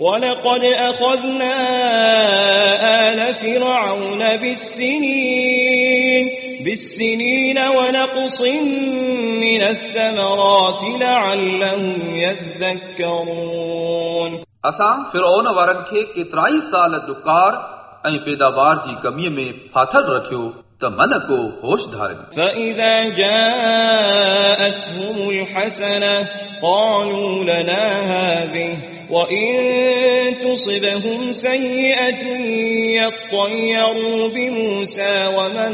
ولقد أخذنا آل فرعون بالسنين بالسنين ونقص من الثمرات لعلهم يذكرون असां फिरौन वारनि खे केतिरा ई साल दुकार ऐं पैदावार जी कमीअ में फाथल रखियो त मन को होश धारनि فإذا جاءتهم الحسنة قالوا لنا هذه وإن تصبهم سيئة يطيروا بموسى ومن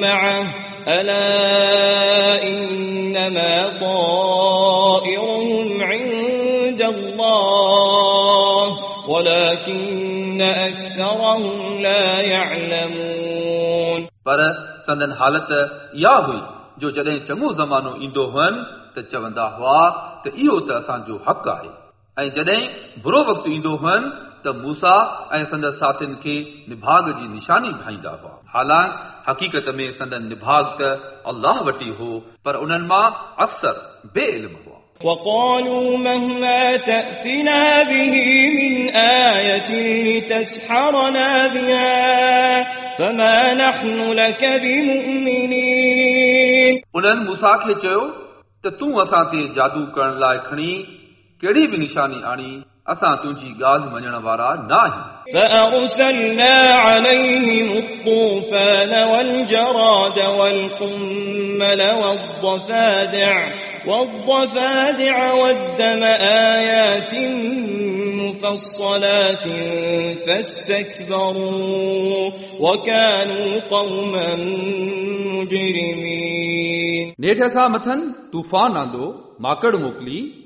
معه ألا إنما طائرهم عند الله ولكن أكثرهم لا يعلمون पर संदन हालत इहा हुई जो जॾहिं चङो ज़मानो ईंदो हुअनि त चवंदा हुआ त इहो त असांजो हक़ आहे ऐं जॾहिं बुरो वक़्तु ईंदो हुअनि त मूसा ऐं संदन साथियुनि खे निभाग जी निशानी ठाहींदा हुआ हालांकि हक़ीक़त में संदन निभाग त अल्लाह वटि हो पर उन्हनि मां अक्सर बे इल्म हुआ وقالوا مهما تأتنا به من آية لتسحرنا بها فما نحن لك بمؤمنين उन्हनि मूसा खे चयो त तूं असां ते जादू करण लाइ खणी कहिड़ी बि निशानी आणी असां तुंहिंजी ॻाल्हि मञण वारा न आहियूं فأرسلنا عليهم الطوفان والجراد والقمل والضفادع والضفادع والدم آيات مفصلات فاستكبروا وكانوا قوما مجرمين नेठ असां मथनि तूफ़ान आंदो माकड़ मोकिली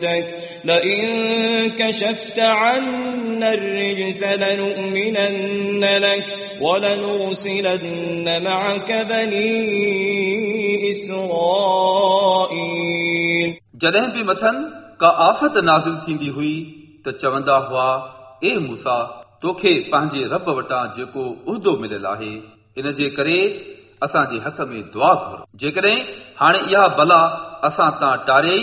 ولما وقع عليهم الرجز قالوا يا موسى ادع لنا ربك بما عهد عندك لئن كشفت عنا الرجز لنؤمنن لك ولنرسلن معك بني إسرائيل जॾहिं बि मथनि का आफ़त नाज़िल थींदी हुई त चवंदा हुआ ए मूसा तोखे पंहिंजे रब वटां जेको उहिदो मिलियल आहे इन जे करे असांजे हक़ में दुआ घुर जेकॾहिं हाणे इहा बला असां तां टारियई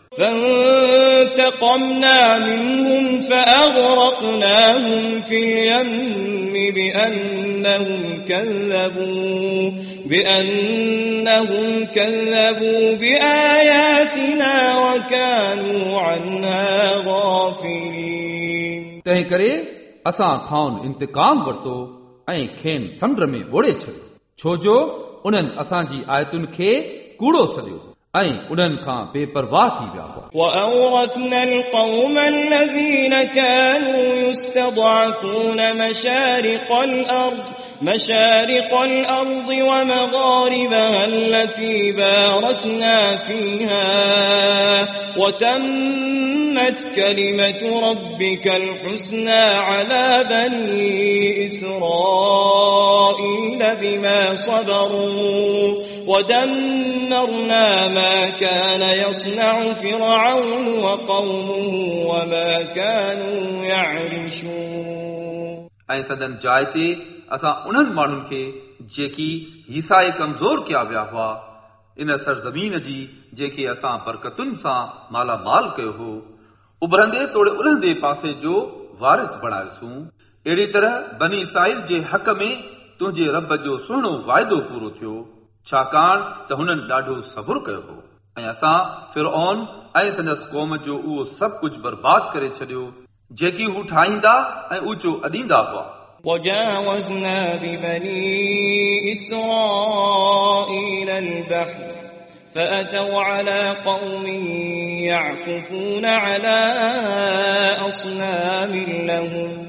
فانتقمنا منهم فأغرقناهم في اليم بأنهم كذبوا بأنهم كذبوا بآياتنا وكانوا عنها غافلين तंहिं करे असां खाउन इंतकाम वरितो ऐं खेनि समुंड में ॿोड़े छॾियो छो जो उन्हनि असांजी आयतुनि खे कूड़ो सॼियो ऐं उन्हनि खां बेपरवाह थी विया हुआ وأورثنا القوم الذين كانوا يستضعفون مشارق الأرض مشارق الأرض ومغاربها التي باركنا فيها وتمت كلمة ربك الحسنى على بني إسرائيل بما صبروا ودمرنا ما كان يصنع فرعون وقومه وما كانوا يعرشون ऐं सदन जाइ ते असां उन्हनि माण्हुनि खे जेकी हीसाए कमज़ोर कया विया हुआ इन सरज़मीन जी जेके असां बरकतुनि सां मालामाल कयो हो उभरंदे तोड़े उलहंदे पासे जो वारिस बणायोसीं अहिड़ी तरह बनी साहिल जे हक़ में तुंहिंजे रब जो सुहिणो वाइदो पूरो थियो छाकाणि त हुननि ॾाढो सबुर कयो हो ऐं असां फिरओन ऐं संदसि क़ौम जो उहो सभु कुझु बर्बाद करे छॾियो जेकी हू ठाहींदा ऐं ऊचो अॾींदा हुआ وجاوزنا ببني إسرائيل البحر فأتوا على قوم يعكفون على أصنام لهم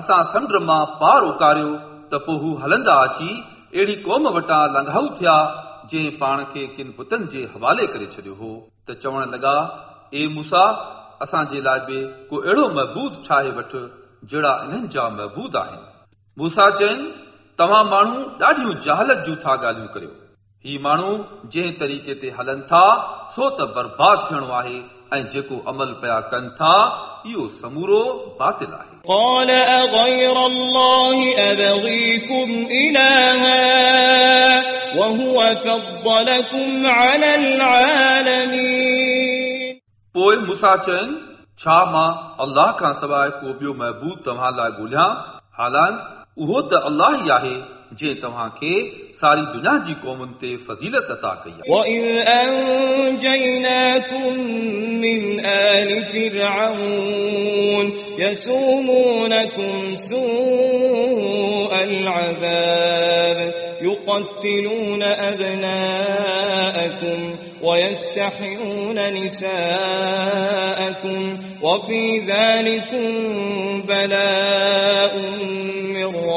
اسان سمنڊ مان پار اڪاريو ته پوءِ هو هلندا اچي اهڙي قوم وٽان لنگهائو ٿيا جنهن پاڻ کي ڪن پتن جي حوالي ڪري ڇڏيو هو. ته چوڻ لڳا اي موسيٰ اسان جي لاءِ به ڪو اهڙو معبود ٺاهي وٺ جهڙا انهن جا معبود آهن. موسيٰ چين توهان ماڻهو ڏاڍيون جهالت جون ٿا ڳالهيون ڪريو. هي ماڻهو جنهن طريقي تي هلن ٿا سو ته برباد ٿيڻو آهي ۽ جيڪو عمل پيا ڪن ٿا اهو سمورو باطل آهي قال أغير الله أبغيكم إلها وهو فضلكم على العالمين पोइ मूसा चयनि छा मां अल्लाह खां सवाइ को ॿियो महबूद तव्हां लाइ ॻोल्हियां हालांकि उहो त अल्लाह ई आहे जंहिं तव्हां खे सारी दुनिया जी क़ौमुनि ते फज़ीलत अता कई आहे وإذ أنجيناكم من آل فرعون يسومونكم سوء العذاب يقتلون أبناءكم ويستحيون نساءكم وفي ذلكم بلاء من